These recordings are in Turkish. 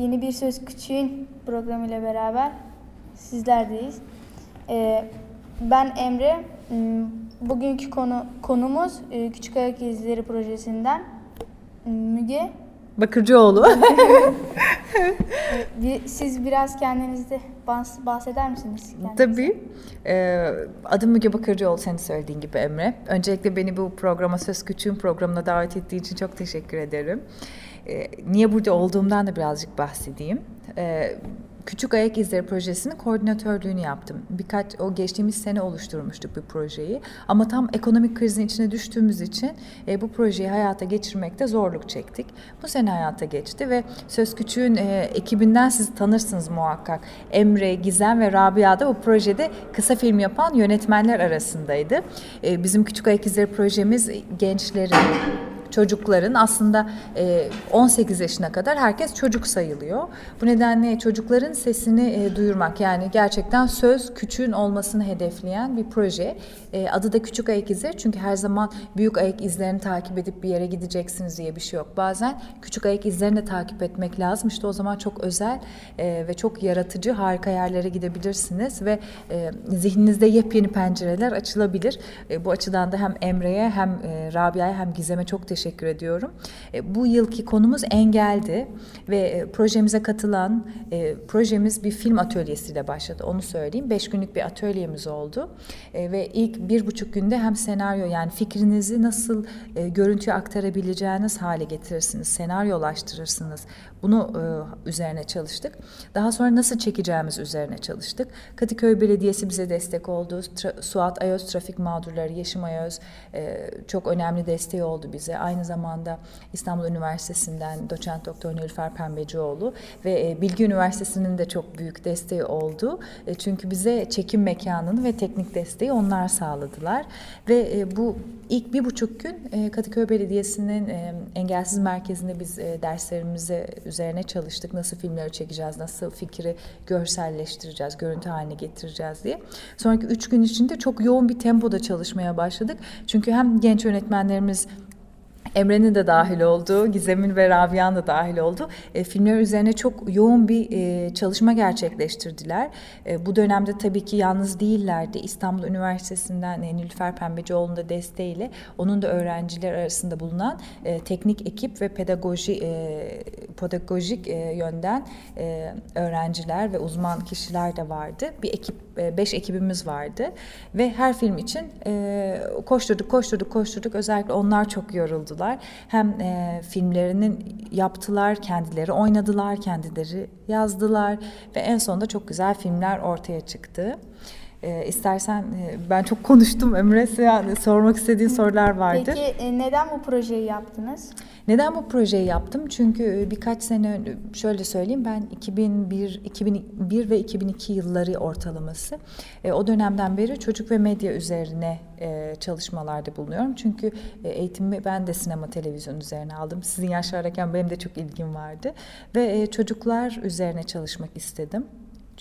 yeni bir Söz Küçüğün programıyla beraber sizlerdeyiz. Ee, ben Emre. Hmm, Bugünkü konu konumuz e, Küçük Ayak İzleri projesinden Hmm, Müge. Bakırcıoğlu. Siz biraz kendinizde bahs- bahseder misiniz? kendinize? Tabii. Ee, adım Müge Bakırcıoğlu senin söylediğin gibi Emre. Öncelikle beni bu programa Söz Küçüğün programına davet ettiğin için çok teşekkür ederim. Ee, niye burada olduğumdan da birazcık bahsedeyim. Küçük Ayak İzleri Projesi'nin koordinatörlüğünü yaptım. Birkaç, o geçtiğimiz sene oluşturmuştuk bir projeyi. Ama tam ekonomik krizin içine düştüğümüz için e, bu projeyi hayata geçirmekte zorluk çektik. Bu sene hayata geçti ve Söz Küçük'ün e, ekibinden siz tanırsınız muhakkak. Emre, Gizem ve Rabia da bu projede kısa film yapan yönetmenler arasındaydı. E, bizim Küçük Ayak İzleri projemiz gençlerin, çocukların aslında e, 18 yaşına kadar herkes çocuk sayılıyor. Bu nedenle çocukların sesini e, duyurmak yani gerçekten söz küçüğün olmasını hedefleyen bir proje. E, adı da Küçük Ayak İzleri çünkü her zaman büyük ayak izlerini takip edip bir yere gideceksiniz diye bir şey yok. Bazen küçük ayak izlerini de takip etmek lazım. İşte o zaman çok özel e, ve çok yaratıcı harika yerlere gidebilirsiniz ve e, zihninizde yepyeni pencereler açılabilir. E, bu açıdan da hem Emre'ye hem e, Rabia'ya hem Gizem'e çok teşekkür ediyorum. E, bu yılki konumuz engeldi ve e, projemize katılan e, projemiz bir film atölyesiyle başladı. Onu söyleyeyim. Beş günlük bir atölyemiz oldu ve ilk bir buçuk günde hem senaryo yani fikrinizi nasıl görüntüye aktarabileceğiniz hale getirirsiniz, senaryolaştırırsınız. Bunu üzerine çalıştık. Daha sonra nasıl çekeceğimiz üzerine çalıştık. Kadıköy Belediyesi bize destek oldu. Suat Ayöz Trafik Mağdurları, Yeşim Ayöz çok önemli desteği oldu bize. Aynı zamanda İstanbul Üniversitesi'nden doçent doktor Nilüfer Pembecioğlu ve e, Bilgi Üniversitesi'nin de çok büyük desteği oldu. E, çünkü bize çekim mekanını ve teknik desteği onlar sağladılar. Ve e, bu ilk bir buçuk gün Kadıköy Belediyesi'nin engelsiz merkezinde biz derslerimizi üzerine çalıştık. Nasıl filmleri çekeceğiz, nasıl fikri görselleştireceğiz, görüntü haline getireceğiz diye. Sonraki üç gün içinde çok yoğun bir tempoda çalışmaya başladık. Çünkü hem genç yönetmenlerimiz Emre'nin de dahil olduğu, Gizem'in ve Rabia'nın da dahil olduğu e, filmler üzerine çok yoğun bir e, çalışma gerçekleştirdiler. E, bu dönemde tabii ki yalnız değillerdi. İstanbul Üniversitesi'nden e, Nilüfer Pembecioğlu'nun da desteğiyle onun da öğrenciler arasında bulunan e, teknik ekip ve pedagoji e, pedagojik e, yönden e, öğrenciler ve uzman kişiler de vardı. Bir ekip, e, beş ekibimiz vardı ve her film için e, koşturduk, koşturduk, koşturduk. Özellikle onlar çok yoruldular. Hem e, filmlerinin yaptılar, kendileri oynadılar, kendileri yazdılar ve en sonunda çok güzel filmler ortaya çıktı. E, istersen e, ben çok konuştum Emre, yani sormak istediğin sorular vardı. Peki e, neden bu projeyi yaptınız? Neden bu projeyi yaptım? Çünkü birkaç sene şöyle söyleyeyim ben 2001, 2001 ve 2002 yılları ortalaması. E, o dönemden beri çocuk ve medya üzerine e, çalışmalarda bulunuyorum. Çünkü e, eğitimimi ben de sinema televizyon üzerine aldım. Sizin yaşlardayken benim de çok ilgim vardı ve e, çocuklar üzerine çalışmak istedim.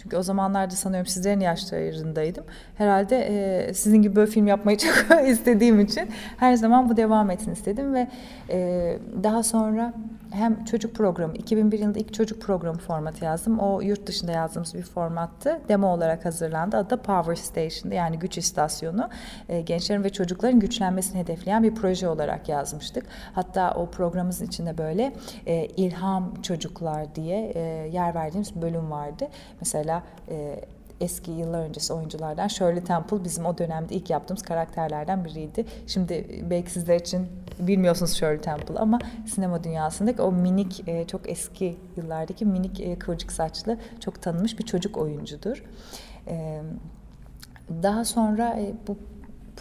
Çünkü o zamanlarda sanıyorum sizlerin yaşlarındaydım. Herhalde e, sizin gibi böyle film yapmayı çok istediğim için her zaman bu devam etsin istedim ve e, daha sonra hem çocuk programı, 2001 yılında ilk çocuk programı formatı yazdım. O yurt dışında yazdığımız bir formattı. Demo olarak hazırlandı. Adı da Power Station'dı yani güç istasyonu. E, gençlerin ve çocukların güçlenmesini hedefleyen bir proje olarak yazmıştık. Hatta o programımızın içinde böyle e, ilham çocuklar diye e, yer verdiğimiz bölüm vardı. Mesela e, eski yıllar öncesi oyunculardan Shirley Temple bizim o dönemde ilk yaptığımız karakterlerden biriydi. Şimdi belki sizler için bilmiyorsunuz Shirley Temple ama sinema dünyasındaki o minik e, çok eski yıllardaki minik e, kıvırcık saçlı çok tanınmış bir çocuk oyuncudur. E, daha sonra e, bu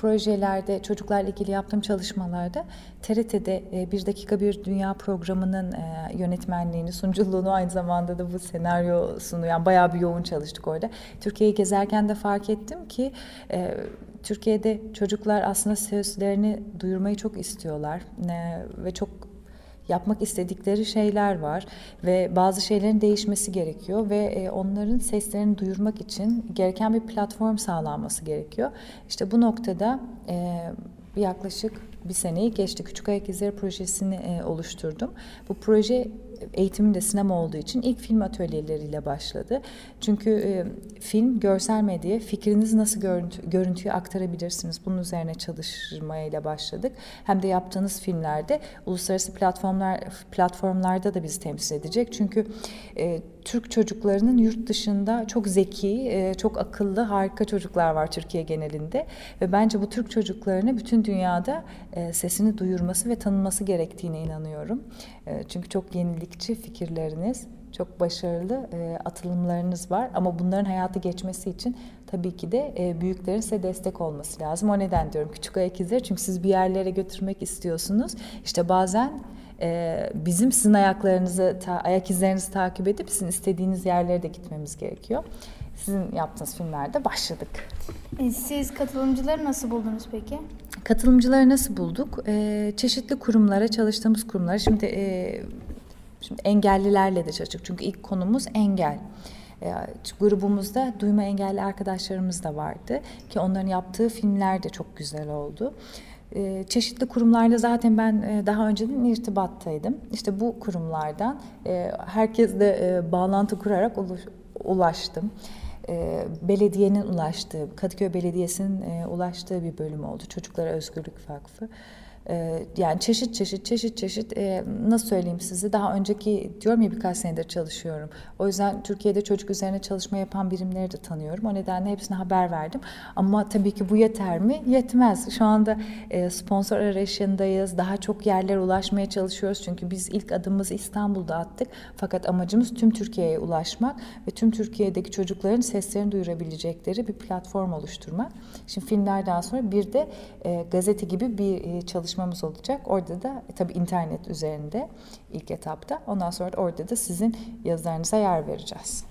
projelerde çocuklarla ilgili yaptığım çalışmalarda TRT'de e, Bir Dakika Bir Dünya programının e, yönetmenliğini, sunuculuğunu aynı zamanda da bu senaryosunu yani bayağı bir yoğun çalıştık orada. Türkiye'yi gezerken de fark ettim ki e, Türkiye'de çocuklar aslında sözlerini duyurmayı çok istiyorlar e, ve çok yapmak istedikleri şeyler var ve bazı şeylerin değişmesi gerekiyor ve e, onların seslerini duyurmak için gereken bir platform sağlanması gerekiyor. İşte bu noktada e, yaklaşık bir seneyi geçti. Küçük Ayak İzleri projesini e, oluşturdum. Bu proje eğitimim de sinema olduğu için ilk film atölyeleriyle başladı. Çünkü e, film, görsel medya, fikrinizi nasıl görüntü, görüntüye aktarabilirsiniz? Bunun üzerine çalışmaya başladık. Hem de yaptığınız filmlerde uluslararası platformlar platformlarda da bizi temsil edecek. Çünkü e, Türk çocuklarının yurt dışında çok zeki, e, çok akıllı, harika çocuklar var Türkiye genelinde ve bence bu Türk çocuklarını bütün dünyada e, sesini duyurması ve tanınması gerektiğine inanıyorum. E, çünkü çok yenilikçi fikirleriniz, çok başarılı atılımlarınız var ama bunların hayata geçmesi için tabii ki de büyüklerin size destek olması lazım. O neden diyorum küçük ayak izleri çünkü siz bir yerlere götürmek istiyorsunuz. İşte bazen e, bizim sizin ayaklarınızı, ayak izlerinizi takip edip sizin istediğiniz yerlere de gitmemiz gerekiyor. Sizin yaptığınız filmlerde başladık. E, siz katılımcıları nasıl buldunuz peki? Katılımcıları nasıl bulduk? Ee, çeşitli kurumlara, çalıştığımız kurumlara. Şimdi e, şimdi engellilerle de çalıştık. Çünkü ilk konumuz engel. E, grubumuzda duyma engelli arkadaşlarımız da vardı ki onların yaptığı filmler de çok güzel oldu. Ee, çeşitli kurumlarla zaten ben e, daha önceden irtibattaydım. İşte bu kurumlardan e, herkesle e, bağlantı kurarak ulaştım. Belediyenin ulaştığı, Kadıköy Belediyesi'nin ulaştığı bir bölüm oldu. Çocuklara Özgürlük Vakfı. Ee, yani çeşit çeşit çeşit çeşit e, nasıl söyleyeyim size daha önceki diyorum ya birkaç senedir çalışıyorum. O yüzden Türkiye'de çocuk üzerine çalışma yapan birimleri de tanıyorum. O nedenle hepsine haber verdim. Ama tabii ki bu yeter mi? Yetmez. Şu anda e, sponsor arayışındayız. Daha çok yerlere ulaşmaya çalışıyoruz. Çünkü biz ilk adımımızı İstanbul'da attık. Fakat amacımız tüm Türkiye'ye ulaşmak ve tüm Türkiye'deki çocukların seslerini duyurabilecekleri bir platform oluşturmak. Şimdi filmlerden sonra bir de e, gazete gibi bir çalışma çalışmamız olacak. Orada da e, tabii internet üzerinde ilk etapta. Ondan sonra orada da sizin yazılarınıza yer vereceğiz.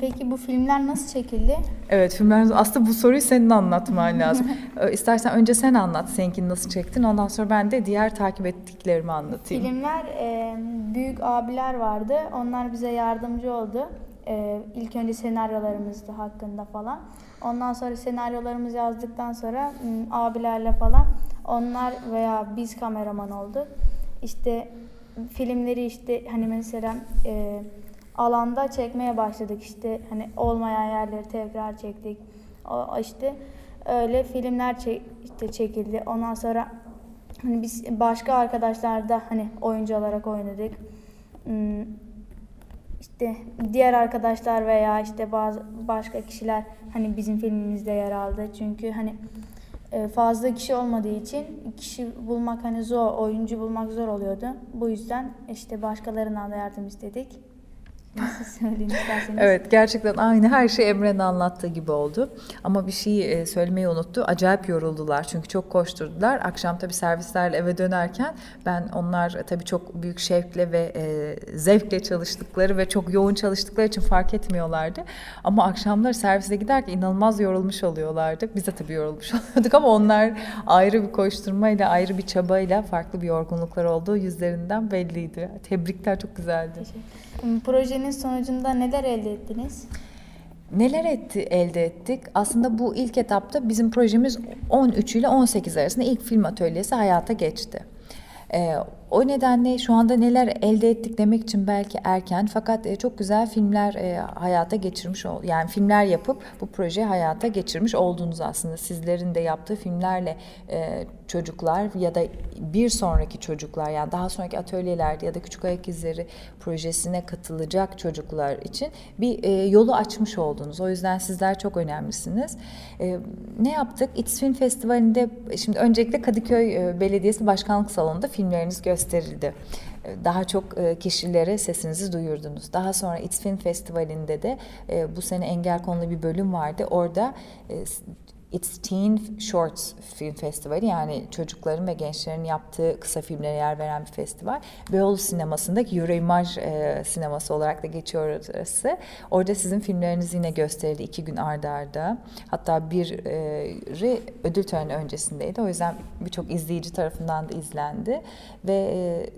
Peki bu filmler nasıl çekildi? Evet filmler aslında bu soruyu senin anlatman lazım. İstersen önce sen anlat seninkini nasıl çektin. Ondan sonra ben de diğer takip ettiklerimi anlatayım. Filmler e, büyük abiler vardı. Onlar bize yardımcı oldu. E, ilk önce senaryolarımızdı hakkında falan. Ondan sonra senaryolarımızı yazdıktan sonra abilerle falan onlar veya biz kameraman olduk. İşte filmleri işte hani mesela e, alanda çekmeye başladık işte hani olmayan yerleri tekrar çektik. O işte öyle filmler çek, işte çekildi. Ondan sonra hani biz başka arkadaşlar da hani oyuncu olarak oynadık. Hmm, işte diğer arkadaşlar veya işte bazı başka kişiler hani bizim filmimizde yer aldı. Çünkü hani fazla kişi olmadığı için kişi bulmak hani zor, oyuncu bulmak zor oluyordu. Bu yüzden işte başkalarından da yardım istedik. Nasıl söyleyeyim isterseniz? Evet gerçekten aynı her şey Emre'nin anlattığı gibi oldu. Ama bir şey e, söylemeyi unuttu. Acayip yoruldular çünkü çok koşturdular. Akşam tabii servislerle eve dönerken ben onlar tabii çok büyük şevkle ve e, zevkle çalıştıkları ve çok yoğun çalıştıkları için fark etmiyorlardı. Ama akşamlar servise giderken inanılmaz yorulmuş oluyorlardı. Biz de tabii yorulmuş oluyorduk ama onlar ayrı bir koşturmayla, ayrı bir çabayla farklı bir yorgunluklar olduğu yüzlerinden belliydi. Tebrikler çok güzeldi. Projenin projenin sonucunda neler elde ettiniz? Neler etti, elde ettik? Aslında bu ilk etapta bizim projemiz 13 ile 18 arasında ilk film atölyesi hayata geçti. Ee, o nedenle şu anda neler elde ettik demek için belki erken fakat e, çok güzel filmler e, hayata geçirmiş ol yani filmler yapıp bu projeyi hayata geçirmiş oldunuz aslında sizlerin de yaptığı filmlerle e, çocuklar ya da bir sonraki çocuklar yani daha sonraki atölyelerde ya da küçük ayak izleri projesine katılacak çocuklar için bir yolu açmış oldunuz. O yüzden sizler çok önemlisiniz. Ne yaptık? It's Film Festivali'nde şimdi öncelikle Kadıköy Belediyesi Başkanlık Salonu'nda filmleriniz gösterildi gösterildi. Daha çok e, kişilere sesinizi duyurdunuz. Daha sonra It's Film Festivali'nde de e, bu sene engel konulu bir bölüm vardı. Orada e, It's Teen Shorts Film Festivali yani çocukların ve gençlerin yaptığı kısa filmlere yer veren bir festival. Beyoğlu sinemasındaki Euroimaj e, sineması olarak da geçiyor orası. Orada sizin filmleriniz yine gösterildi iki gün ardarda. arda. Hatta bir e, ödül töreni öncesindeydi. O yüzden birçok izleyici tarafından da izlendi. Ve e,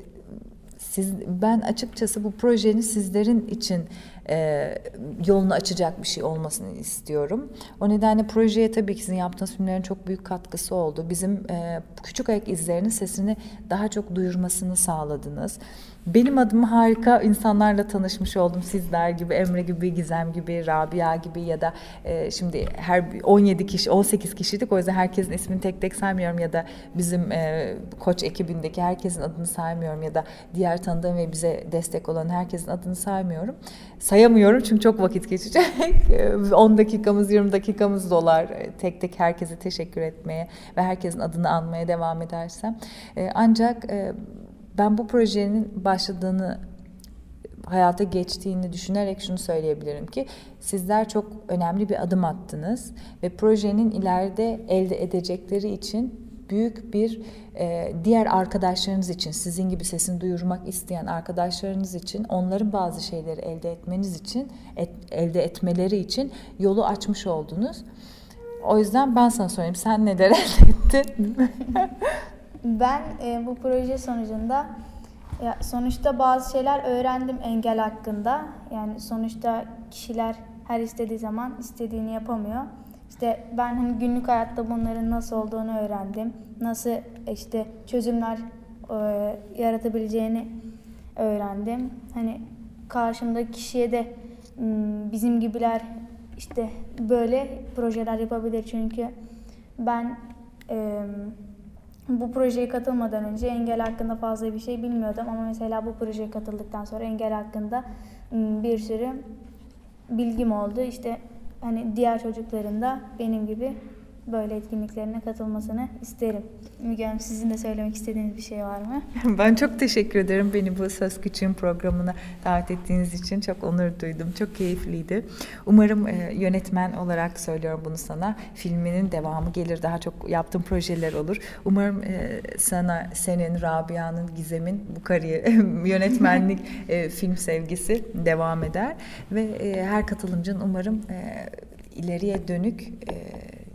siz, ben açıkçası bu projenin sizlerin için e, yolunu açacak bir şey olmasını istiyorum. O nedenle projeye tabii ki sizin yaptığınız filmlerin çok büyük katkısı oldu. Bizim e, küçük ayak izlerinin sesini daha çok duyurmasını sağladınız. Benim adıma harika insanlarla tanışmış oldum. Sizler gibi, Emre gibi, Gizem gibi, Rabia gibi ya da e, şimdi her 17 kişi, 18 kişiydik. O yüzden herkesin ismini tek tek saymıyorum ya da bizim e, koç ekibindeki herkesin adını saymıyorum ya da diğer tanıdığım ve bize destek olan herkesin adını saymıyorum. Sayamıyorum çünkü çok vakit geçecek. 10 dakikamız, 20 dakikamız dolar e, tek tek herkese teşekkür etmeye ve herkesin adını anmaya devam edersem. E, ancak e, ben bu projenin başladığını hayata geçtiğini düşünerek şunu söyleyebilirim ki sizler çok önemli bir adım attınız ve projenin ileride elde edecekleri için büyük bir e, diğer arkadaşlarınız için sizin gibi sesini duyurmak isteyen arkadaşlarınız için onların bazı şeyleri elde etmeniz için et, elde etmeleri için yolu açmış oldunuz. O yüzden ben sana sorayım sen neler elde ettin? Ben e, bu proje sonucunda ya sonuçta bazı şeyler öğrendim engel hakkında. Yani sonuçta kişiler her istediği zaman istediğini yapamıyor. İşte ben hani günlük hayatta bunların nasıl olduğunu öğrendim. Nasıl işte çözümler e, yaratabileceğini öğrendim. Hani karşımdaki kişiye de bizim gibiler işte böyle projeler yapabilir çünkü ben e, bu projeye katılmadan önce engel hakkında fazla bir şey bilmiyordum ama mesela bu projeye katıldıktan sonra engel hakkında bir sürü bilgim oldu. İşte hani diğer çocukların da benim gibi böyle etkinliklerine katılmasını isterim. Müge Hanım sizin de söylemek istediğiniz bir şey var mı? Ben çok teşekkür ederim beni bu Söz Küçüğün programına davet ettiğiniz için. Çok onur duydum. Çok keyifliydi. Umarım e, yönetmen olarak söylüyorum bunu sana. Filminin devamı gelir. Daha çok yaptığım projeler olur. Umarım e, sana, senin, Rabia'nın, Gizem'in bu kariyer, yönetmenlik, e, film sevgisi devam eder. Ve e, her katılımcının umarım e, ileriye dönük e,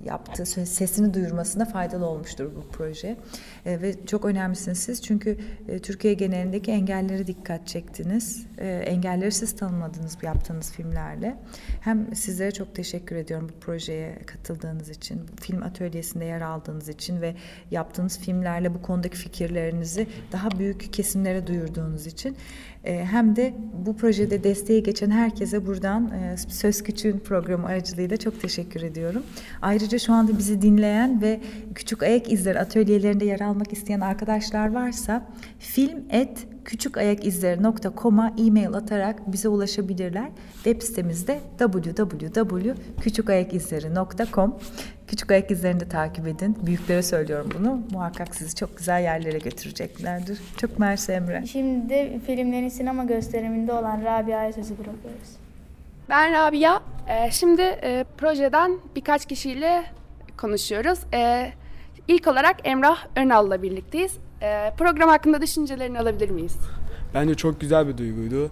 yaptığı sesini duyurmasına faydalı olmuştur bu proje. E, ve çok önemlisiniz siz çünkü e, Türkiye genelindeki engelleri dikkat çektiniz. E, engelleri siz tanımadınız yaptığınız filmlerle. Hem sizlere çok teşekkür ediyorum bu projeye katıldığınız için, film atölyesinde yer aldığınız için ve yaptığınız filmlerle bu konudaki fikirlerinizi daha büyük kesimlere duyurduğunuz için. E, hem de bu projede desteği geçen herkese buradan e, Söz Küçüğün programı aracılığıyla çok teşekkür ediyorum. Ayrıca şu anda bizi dinleyen ve Küçük Ayak İzleri atölyelerinde yer almak isteyen arkadaşlar varsa film et küçükayakizleri.com'a e-mail atarak bize ulaşabilirler. Web sitemizde www.küçükayakizleri.com Küçük ayak izlerini de takip edin. Büyüklere söylüyorum bunu. Muhakkak sizi çok güzel yerlere götüreceklerdir. Çok mersi Emre. Şimdi de filmlerin sinema gösteriminde olan Rabia'ya sözü bırakıyoruz. Ben Rabia. Ee, şimdi e, projeden birkaç kişiyle konuşuyoruz. Ee, ilk olarak Emrah Önal'la birlikteyiz. Ee, program hakkında düşüncelerini alabilir miyiz? Bence çok güzel bir duyguydu.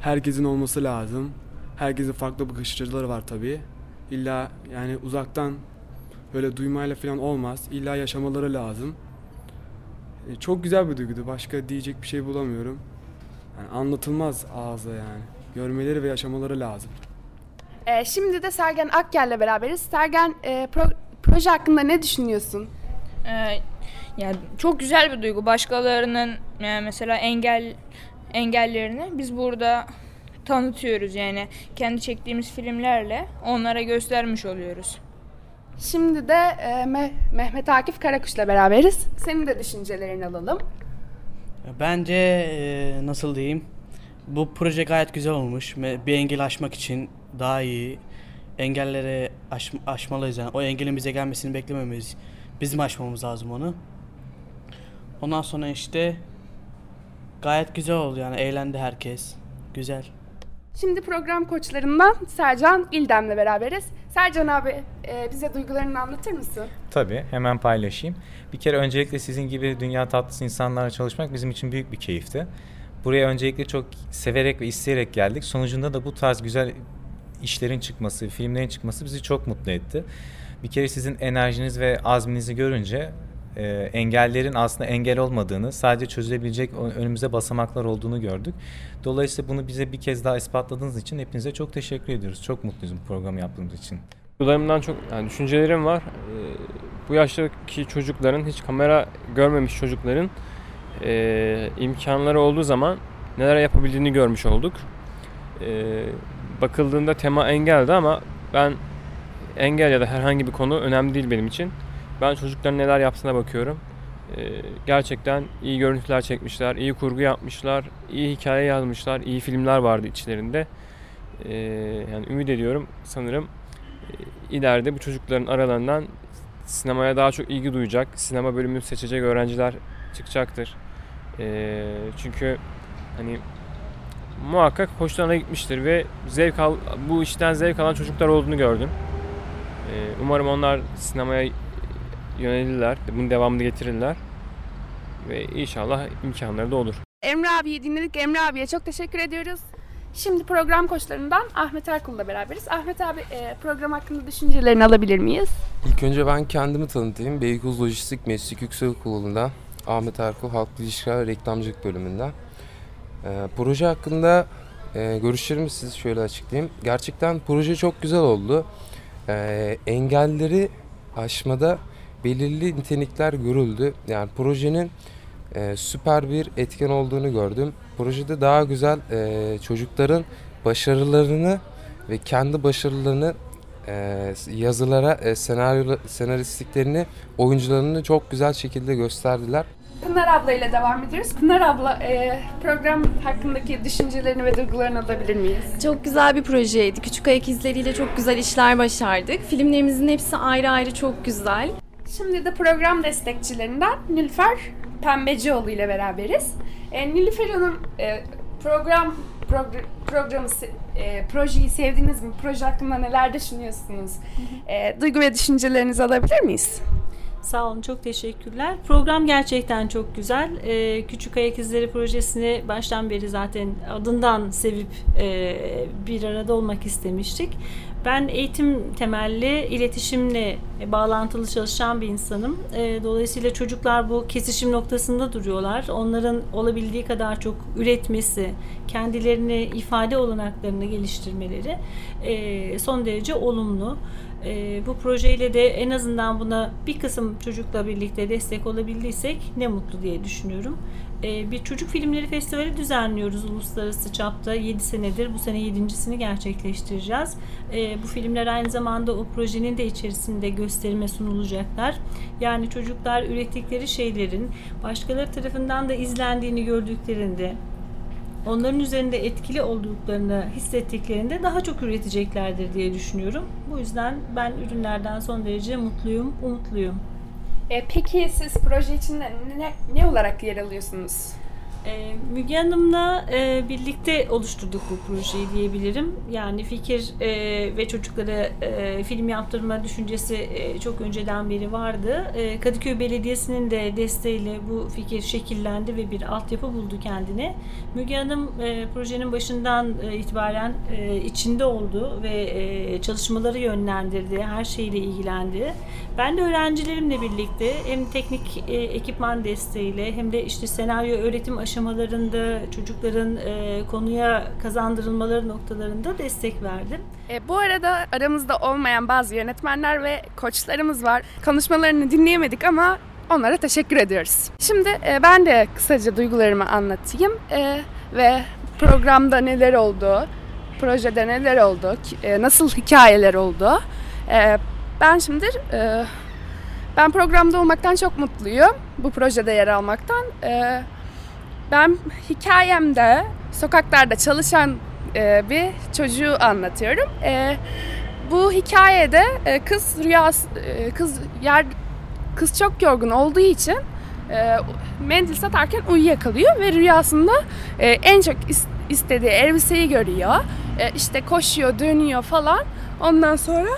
Herkesin olması lazım. Herkesin farklı bakış açıları var tabii. İlla yani uzaktan böyle duymayla falan olmaz. İlla yaşamaları lazım. E, çok güzel bir duyguydu. Başka diyecek bir şey bulamıyorum. Yani anlatılmaz ağızla yani. Görmeleri ve yaşamaları lazım. Ee, şimdi de Sergen Akgel'le beraberiz. Sergen e, pro- proje hakkında ne düşünüyorsun? Ee, yani çok güzel bir duygu. Başkalarının yani mesela engel engellerini biz burada tanıtıyoruz yani kendi çektiğimiz filmlerle onlara göstermiş oluyoruz. Şimdi de e, Me- Mehmet Akif Karakuş'la beraberiz. Senin de düşüncelerini alalım. Bence e, nasıl diyeyim? Bu proje gayet güzel olmuş. Bir engel aşmak için daha iyi. Engelleri aş- aşmalıyız yani. O engelin bize gelmesini beklememiz. Bizim aşmamız lazım onu. Ondan sonra işte gayet güzel oldu yani. Eğlendi herkes. Güzel. Şimdi program koçlarından Sercan İldem'le beraberiz. Sercan abi e, bize duygularını anlatır mısın? Tabii hemen paylaşayım. Bir kere öncelikle sizin gibi dünya tatlısı insanlarla çalışmak bizim için büyük bir keyifti. Buraya öncelikle çok severek ve isteyerek geldik. Sonucunda da bu tarz güzel işlerin çıkması, filmlerin çıkması bizi çok mutlu etti. Bir kere sizin enerjiniz ve azminizi görünce e, engellerin aslında engel olmadığını, sadece çözülebilecek önümüze basamaklar olduğunu gördük. Dolayısıyla bunu bize bir kez daha ispatladığınız için hepinize çok teşekkür ediyoruz. Çok mutluyuz bu programı yaptığımız için. Duygularımdan çok yani düşüncelerim var. Ee, bu yaştaki çocukların hiç kamera görmemiş çocukların e, imkanları olduğu zaman neler yapabildiğini görmüş olduk. Ee, bakıldığında tema engeldi ama ben engel ya da herhangi bir konu önemli değil benim için. Ben çocukların neler yaptığına bakıyorum. Ee, gerçekten iyi görüntüler çekmişler, iyi kurgu yapmışlar, iyi hikaye yazmışlar, iyi filmler vardı içlerinde. Ee, yani ümit ediyorum sanırım e, ileride bu çocukların aralarından sinemaya daha çok ilgi duyacak, sinema bölümünü seçecek öğrenciler çıkacaktır. Ee, çünkü hani muhakkak hoşlarına gitmiştir ve zevk al, bu işten zevk alan çocuklar olduğunu gördüm. Umarım onlar sinemaya yönelirler, bunun devamını getirirler ve inşallah imkanları da olur. Emre abiyi dinledik. Emre abiye çok teşekkür ediyoruz. Şimdi program koçlarından Ahmet Erkul'la beraberiz. Ahmet abi e, program hakkında düşüncelerini alabilir miyiz? İlk önce ben kendimi tanıtayım. Beykoz Lojistik Meslek Yüksekokulu'nda Ahmet Erkul Halklı İlişkiler ve Reklamcılık bölümünde. Ee, proje hakkında e, görüşlerimi size şöyle açıklayayım. Gerçekten proje çok güzel oldu. Ee, engelleri aşmada belirli nitelikler görüldü. Yani projenin e, süper bir etken olduğunu gördüm. Projede daha güzel e, çocukların başarılarını ve kendi başarılarını e, yazılara, e, senaryo, senaristliklerini, oyuncularını çok güzel şekilde gösterdiler. Pınar abla ile devam ediyoruz. Pınar abla e, program hakkındaki düşüncelerini ve duygularını alabilir miyiz? Çok güzel bir projeydi. Küçük ayak izleriyle çok güzel işler başardık. Filmlerimizin hepsi ayrı ayrı çok güzel. Şimdi de program destekçilerinden Nilüfer Pembecioğlu ile beraberiz. E, Nilüfer Hanım e, program progr- programı e, projeyi sevdiniz mi? Proje hakkında neler düşünüyorsunuz? E, duygu ve düşüncelerinizi alabilir miyiz? Sağ olun, çok teşekkürler. Program gerçekten çok güzel. Ee, Küçük Ayak İzleri projesini baştan beri zaten adından sevip e, bir arada olmak istemiştik. Ben eğitim temelli, iletişimle bağlantılı çalışan bir insanım. E, dolayısıyla çocuklar bu kesişim noktasında duruyorlar. Onların olabildiği kadar çok üretmesi, kendilerini ifade olanaklarını geliştirmeleri e, son derece olumlu. E, bu projeyle de en azından buna bir kısım çocukla birlikte destek olabildiysek ne mutlu diye düşünüyorum. E, bir çocuk filmleri festivali düzenliyoruz uluslararası çapta 7 senedir. Bu sene 7.sini gerçekleştireceğiz. E, bu filmler aynı zamanda o projenin de içerisinde gösterime sunulacaklar. Yani çocuklar ürettikleri şeylerin başkaları tarafından da izlendiğini gördüklerinde onların üzerinde etkili olduklarını hissettiklerinde daha çok üreteceklerdir diye düşünüyorum. Bu yüzden ben ürünlerden son derece mutluyum, umutluyum. E, peki siz proje içinde ne, ne olarak yer alıyorsunuz? E, Müge Hanım'la e, birlikte oluşturduk bu projeyi diyebilirim. Yani fikir e, ve çocuklara e, film yaptırma düşüncesi çok önceden beri vardı. Kadıköy Belediyesi'nin de desteğiyle bu fikir şekillendi ve bir altyapı buldu kendine. Müge Hanım projenin başından itibaren içinde oldu ve çalışmaları yönlendirdi, her şeyle ilgilendi. Ben de öğrencilerimle birlikte hem teknik ekipman desteğiyle hem de işte senaryo öğretim aşamalarında çocukların e, konuya kazandırılmaları noktalarında destek verdim. E, bu arada aramızda olmayan bazı yönetmenler ve koçlarımız var. Konuşmalarını dinleyemedik ama onlara teşekkür ediyoruz. Şimdi e, ben de kısaca duygularımı anlatayım e, ve programda neler oldu, projede neler oldu, e, nasıl hikayeler oldu. E, ben şimdi e, ben programda olmaktan çok mutluyum. Bu projede yer almaktan. E, ben hikayemde sokaklarda çalışan e, bir çocuğu anlatıyorum. E, bu hikayede e, kız rüyası e, kız yer kız çok yorgun olduğu için e, mendil satarken uyuyakalıyor ve rüyasında e, en çok is- istediği elbiseyi görüyor. E, işte koşuyor, dönüyor falan. Ondan sonra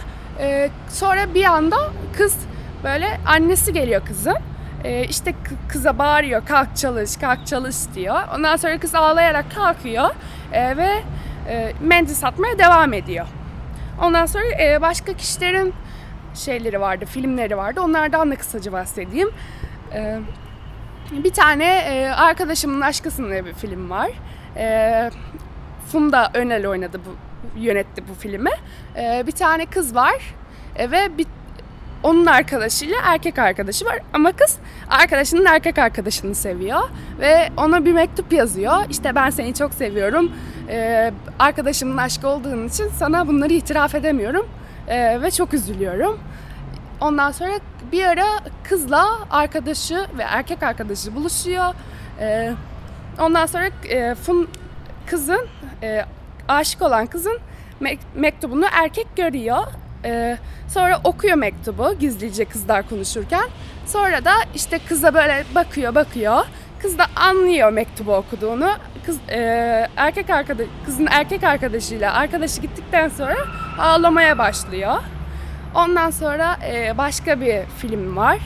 e, sonra bir anda kız böyle annesi geliyor kızın. E, işte kı- kıza bağırıyor kalk çalış, kalk çalış diyor. Ondan sonra kız ağlayarak kalkıyor e, ve e, mendil satmaya devam ediyor. Ondan sonra e, başka kişilerin şeyleri vardı, filmleri vardı. Onlardan da kısaca bahsedeyim. E, bir tane e, arkadaşımın aşkısın diye bir film var. E, Funda Önel oynadı bu, yönetti bu filmi. E, bir tane kız var e, ve bir onun arkadaşıyla erkek arkadaşı var ama kız arkadaşının erkek arkadaşını seviyor ve ona bir mektup yazıyor. İşte ben seni çok seviyorum. Ee, arkadaşımın aşkı olduğun için sana bunları itiraf edemiyorum Ee, ve çok üzülüyorum. Ondan sonra bir ara kızla arkadaşı ve erkek arkadaşı buluşuyor. Ee, ondan sonra e, Fun kızın e, aşık olan kızın mek- mektubunu erkek görüyor. Ee, sonra okuyor mektubu gizlice kızlar konuşurken. Sonra da işte kıza böyle bakıyor bakıyor. Kız da anlıyor mektubu okuduğunu. Kız e, erkek arkadaş kızın erkek arkadaşıyla arkadaşı gittikten sonra ağlamaya başlıyor. Ondan sonra e, başka bir film var.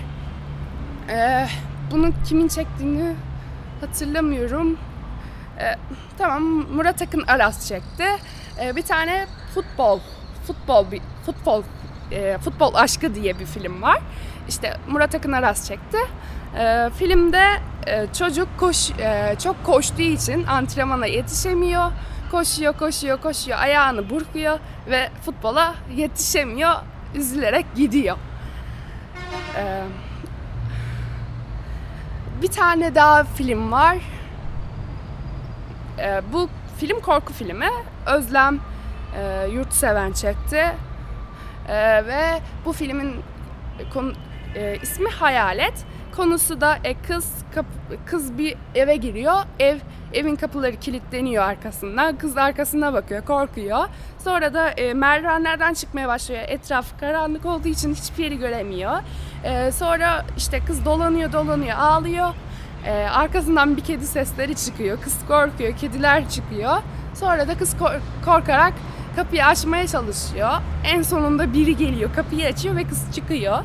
E, bunu kimin çektiğini hatırlamıyorum. E, tamam Murat Akın Aras çekti. E, bir tane futbol futbol bir futbol e, futbol aşkı diye bir film var. İşte Murat Akın Aras çekti. E, filmde e, çocuk koş e, çok koştuğu için antrenmana yetişemiyor. Koşuyor, koşuyor, koşuyor, ayağını burkuyor ve futbola yetişemiyor. Üzülerek gidiyor. E, bir tane daha film var. E, bu film korku filmi. Özlem e, Yurtseven çekti. E, ve bu filmin konu, e, ismi Hayalet. Konusu da e, kız kap- kız bir eve giriyor. Ev evin kapıları kilitleniyor arkasından. Kız arkasına bakıyor, korkuyor. Sonra da e, merdivenlerden çıkmaya başlıyor. Etraf karanlık olduğu için hiçbir yeri göremiyor. E, sonra işte kız dolanıyor, dolanıyor, ağlıyor. E, arkasından bir kedi sesleri çıkıyor. Kız korkuyor, kediler çıkıyor. Sonra da kız kor- korkarak kapıyı açmaya çalışıyor. En sonunda biri geliyor, kapıyı açıyor ve kız çıkıyor.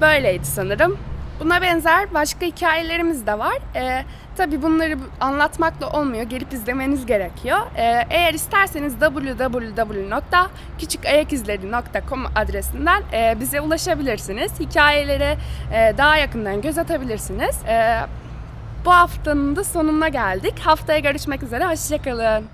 Böyleydi sanırım. Buna benzer başka hikayelerimiz de var. Ee, tabii bunları anlatmakla olmuyor. Gelip izlemeniz gerekiyor. Ee, eğer isterseniz www.küçükayakizleri.com adresinden e, bize ulaşabilirsiniz. Hikayelere e, daha yakından göz atabilirsiniz. Ee, bu haftanın da sonuna geldik. Haftaya görüşmek üzere. Hoşçakalın.